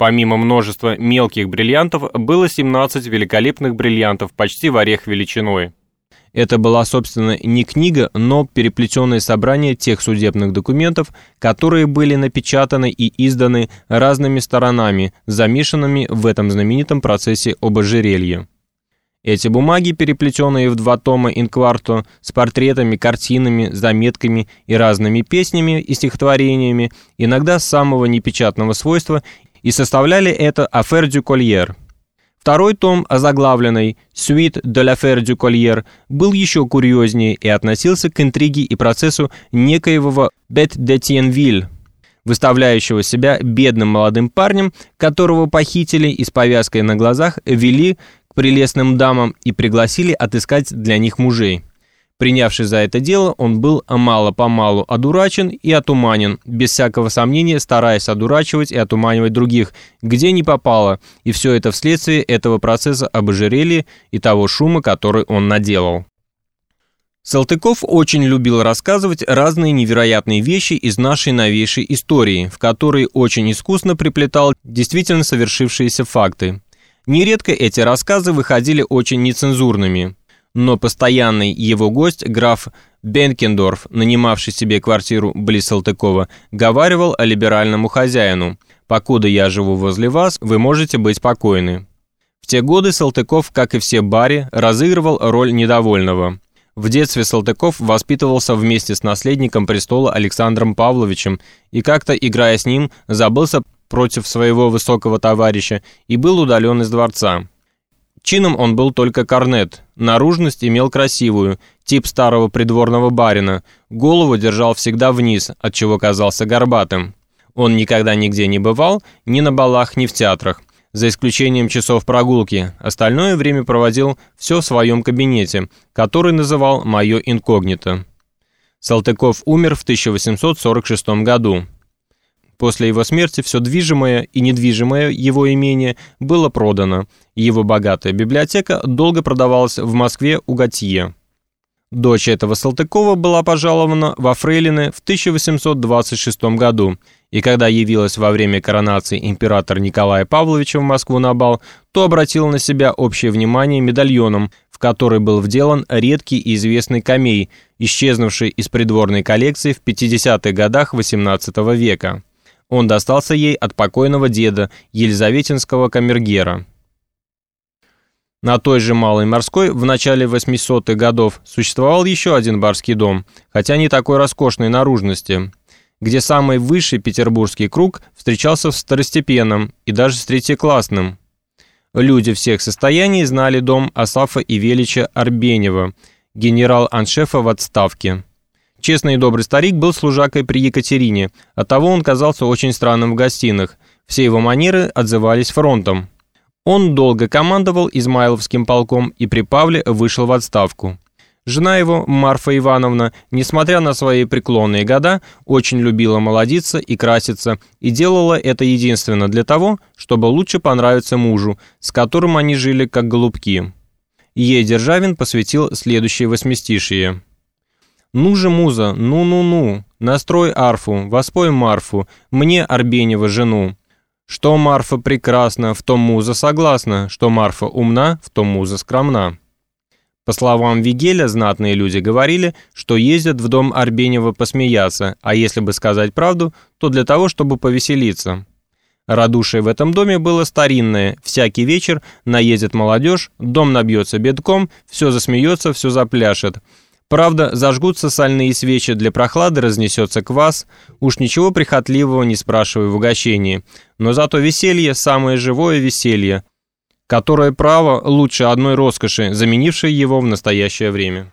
Помимо множества мелких бриллиантов, было 17 великолепных бриллиантов почти в орех величиной. Это была, собственно, не книга, но переплетенное собрание тех судебных документов, которые были напечатаны и изданы разными сторонами, замешанными в этом знаменитом процессе об ожерелье. Эти бумаги, переплетенные в два тома инкварто, с портретами, картинами, заметками и разными песнями и стихотворениями, иногда самого непечатного свойства, и составляли это «Афер дю Кольер». Второй том, озаглавленный «Suite de l'affaire du Collier», был еще курьезнее и относился к интриге и процессу некоего Бет де Тиенвиль, выставляющего себя бедным молодым парнем, которого похитили и с повязкой на глазах вели к прелестным дамам и пригласили отыскать для них мужей. Принявший за это дело, он был мало-помалу одурачен и отуманен, без всякого сомнения стараясь одурачивать и отуманивать других, где не попало, и все это вследствие этого процесса об ожерелье и того шума, который он наделал. Салтыков очень любил рассказывать разные невероятные вещи из нашей новейшей истории, в которые очень искусно приплетал действительно совершившиеся факты. Нередко эти рассказы выходили очень нецензурными но постоянный его гость, граф Бенкендорф, нанимавший себе квартиру близ Салтыкова, говаривал о либеральному хозяину «Покуда я живу возле вас, вы можете быть покойны». В те годы Салтыков, как и все бари, разыгрывал роль недовольного. В детстве Салтыков воспитывался вместе с наследником престола Александром Павловичем и как-то, играя с ним, забылся против своего высокого товарища и был удален из дворца. Чином он был только корнет, наружность имел красивую, тип старого придворного барина, голову держал всегда вниз, отчего казался горбатым. Он никогда нигде не бывал, ни на балах, ни в театрах, за исключением часов прогулки, остальное время проводил все в своем кабинете, который называл «Мое инкогнито». Салтыков умер в 1846 году. После его смерти все движимое и недвижимое его имение было продано. Его богатая библиотека долго продавалась в Москве у Готье. Дочь этого Салтыкова была пожалована во Фрейлины в 1826 году, и когда явилась во время коронации император Николая Павловича в Москву на бал, то обратила на себя общее внимание медальоном, в который был вделан редкий и известный камей, исчезнувший из придворной коллекции в 50-х годах XVIII века. Он достался ей от покойного деда, Елизаветинского камергера. На той же Малой Морской в начале 800-х годов существовал еще один барский дом, хотя не такой роскошной наружности, где самый высший петербургский круг встречался в второстепенном и даже с третьеклассным. Люди всех состояний знали дом Асафа Велича Арбенева, генерал-аншефа в отставке. Честный и добрый старик был служакой при Екатерине, оттого он казался очень странным в гостиных. Все его манеры отзывались фронтом. Он долго командовал Измайловским полком и при Павле вышел в отставку. Жена его, Марфа Ивановна, несмотря на свои преклонные года, очень любила молодиться и краситься, и делала это единственно для того, чтобы лучше понравиться мужу, с которым они жили как голубки. Ей Державин посвятил следующее восьмистишие. «Ну же, муза, ну-ну-ну, настрой арфу, воспой Марфу, мне Арбенева жену». Что Марфа прекрасна, в том муза согласна, что Марфа умна, в том муза скромна. По словам Вигеля, знатные люди говорили, что ездят в дом Арбенева посмеяться, а если бы сказать правду, то для того, чтобы повеселиться. Радушие в этом доме было старинное, всякий вечер наедет молодежь, дом набьется бедком, все засмеется, все запляшет – Правда, зажгутся сальные свечи для прохлады, разнесется квас. Уж ничего прихотливого не спрашиваю в угощении. Но зато веселье – самое живое веселье, которое право лучше одной роскоши, заменившей его в настоящее время.